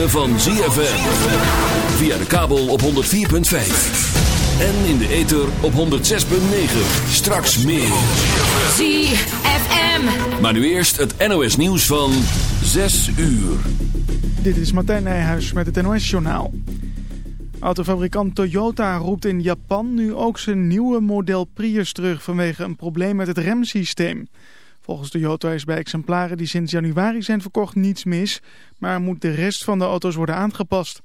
Ritme van ZFM. Via de kabel op 104.5. En in de ether op 106.9. Straks meer. ZFM. Maar nu eerst het NOS nieuws van 6 uur. Dit is Martijn Nijhuis met het NOS-journaal. Autofabrikant Toyota roept in Japan nu ook zijn nieuwe model Prius terug vanwege een probleem met het remsysteem. Volgens Toyota is bij exemplaren die sinds januari zijn verkocht niets mis, maar moet de rest van de auto's worden aangepast.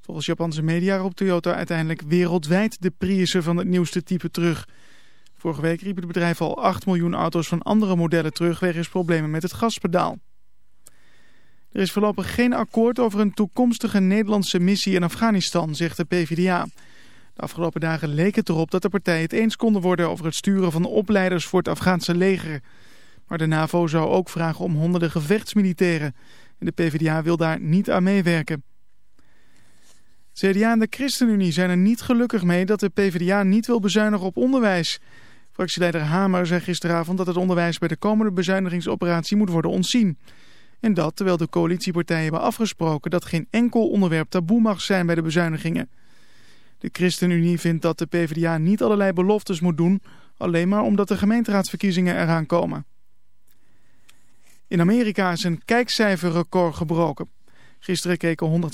Volgens Japanse media roept Toyota uiteindelijk wereldwijd de Priussen van het nieuwste type terug. Vorige week riep het bedrijf al 8 miljoen auto's van andere modellen terug wegens problemen met het gaspedaal. Er is voorlopig geen akkoord over een toekomstige Nederlandse missie in Afghanistan, zegt de PvdA. De afgelopen dagen leek het erop dat de partijen het eens konden worden over het sturen van opleiders voor het Afghaanse leger. Maar de NAVO zou ook vragen om honderden gevechtsmilitairen. En de PvdA wil daar niet aan meewerken. CDA en de ChristenUnie zijn er niet gelukkig mee dat de PvdA niet wil bezuinigen op onderwijs. Fractieleider Hamer zei gisteravond dat het onderwijs bij de komende bezuinigingsoperatie moet worden ontzien. En dat terwijl de coalitiepartijen hebben afgesproken dat geen enkel onderwerp taboe mag zijn bij de bezuinigingen. De ChristenUnie vindt dat de PvdA niet allerlei beloftes moet doen, alleen maar omdat de gemeenteraadsverkiezingen eraan komen. In Amerika is een kijkcijferrecord gebroken. Gisteren keken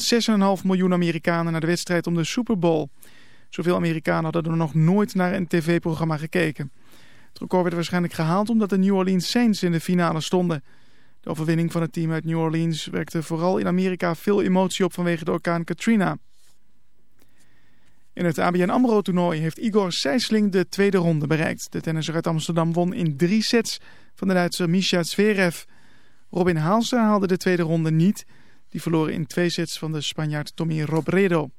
106,5 miljoen Amerikanen naar de wedstrijd om de Super Bowl. Zoveel Amerikanen hadden er nog nooit naar een tv-programma gekeken. Het record werd waarschijnlijk gehaald omdat de New Orleans Saints in de finale stonden. De overwinning van het team uit New Orleans wekte vooral in Amerika veel emotie op vanwege de orkaan Katrina. In het ABN AMRO-toernooi heeft Igor Sijsling de tweede ronde bereikt. De tennisser uit Amsterdam won in drie sets van de Duitser Misha Zverev. Robin Haalse haalde de tweede ronde niet. Die verloren in twee sets van de Spanjaard Tommy Robredo.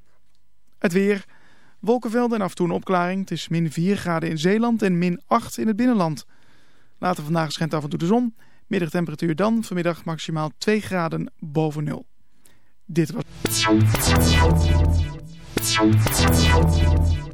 Het weer. Wolkenvelden en af en toe een opklaring. Het is min 4 graden in Zeeland en min 8 in het binnenland. Later vandaag schijnt af en toe de zon. Middagtemperatuur dan vanmiddag maximaal 2 graden boven nul. Dit was...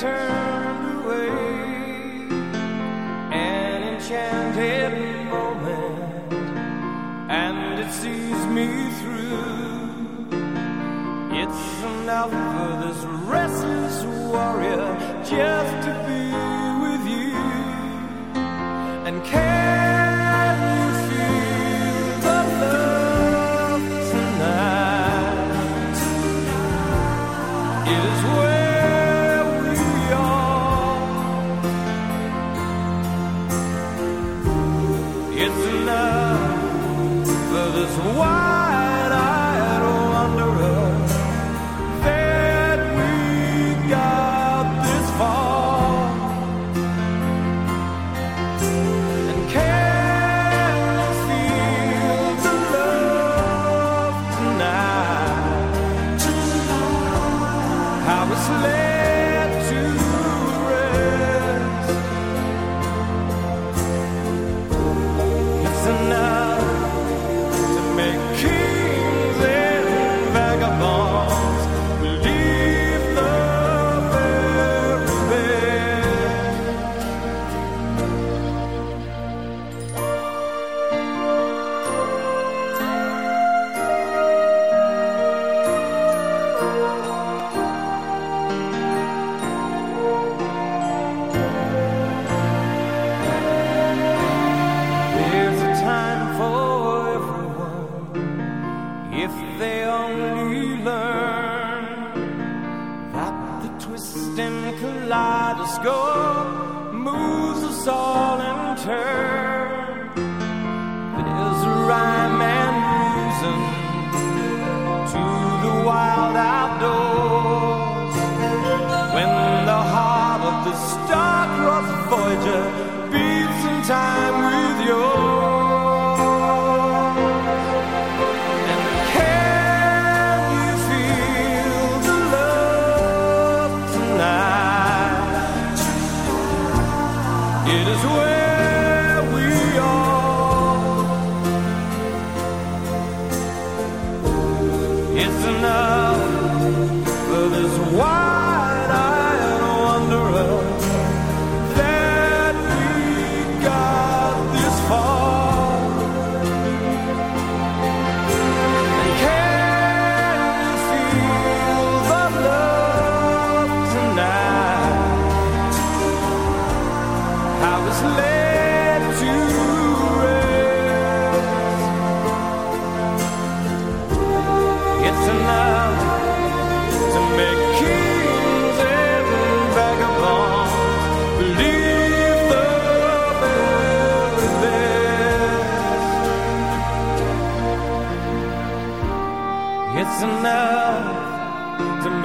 Turned away. An enchanted moment, and it sees me through. It's enough for this restless warrior just to be with you. And can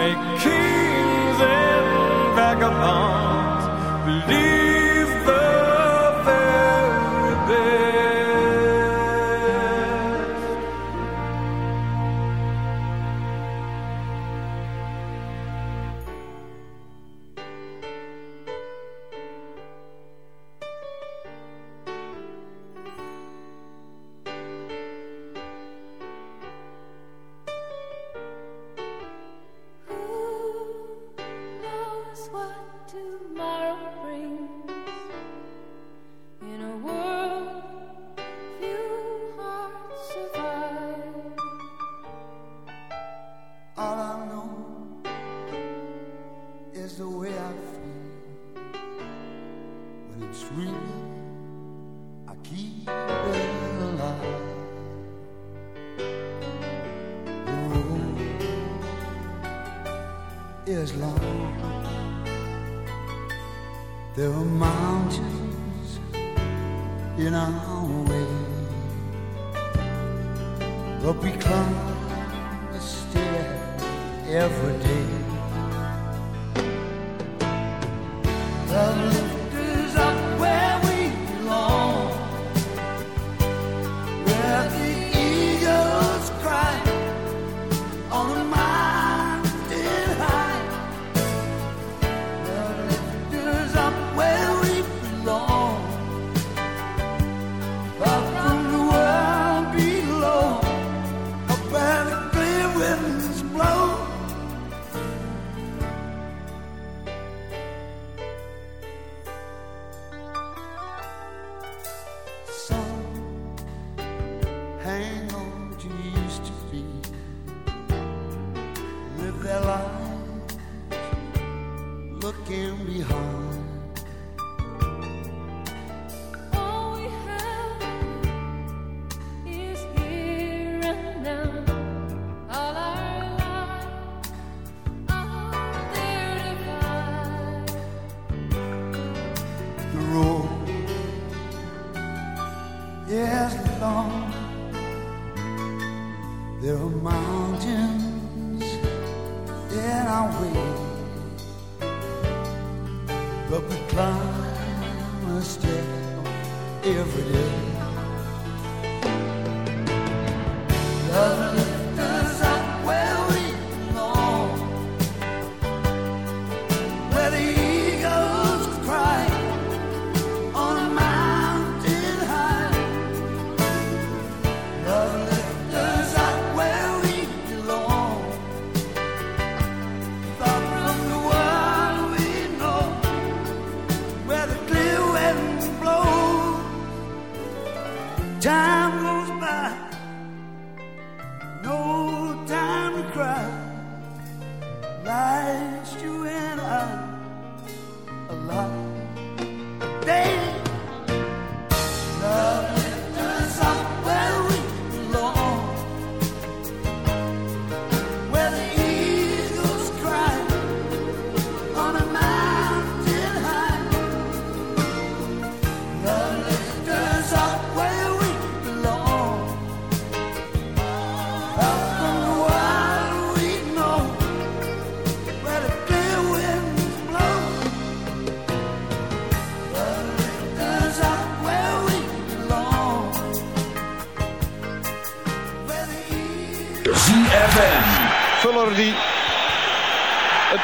make kings and vagabonds.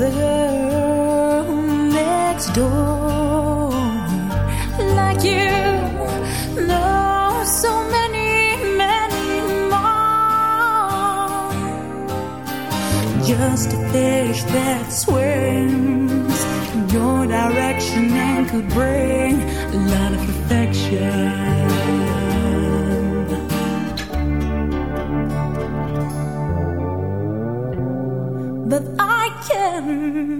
mother next door. Like you know so many, many more. Just a fish that swims in your direction and could bring love. heard.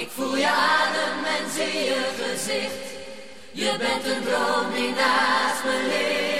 Ik voel je adem en zie je gezicht. Je bent een droom die naast me ligt.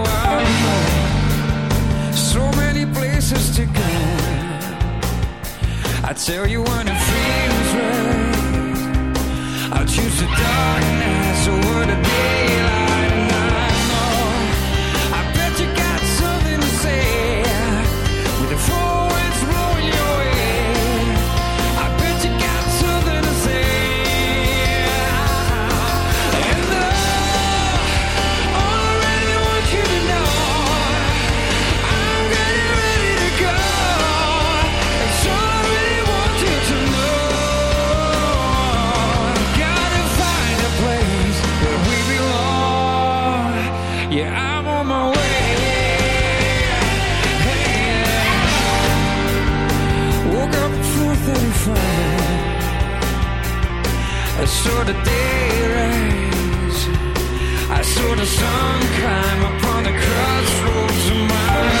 places to go. I tell you when it feels right. I choose the darkness over the daylight. saw the day rise. I saw the sun climb upon the crossroads of my life.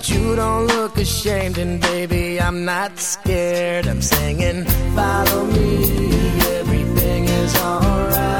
But you don't look ashamed, and baby, I'm not scared. I'm singing, follow me, everything is alright.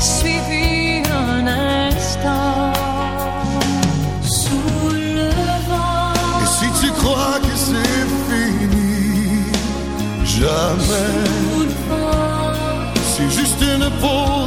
Suivi un instant. Sous le vent. Et si tu crois que c'est fini, jamais. C'est juste une pause,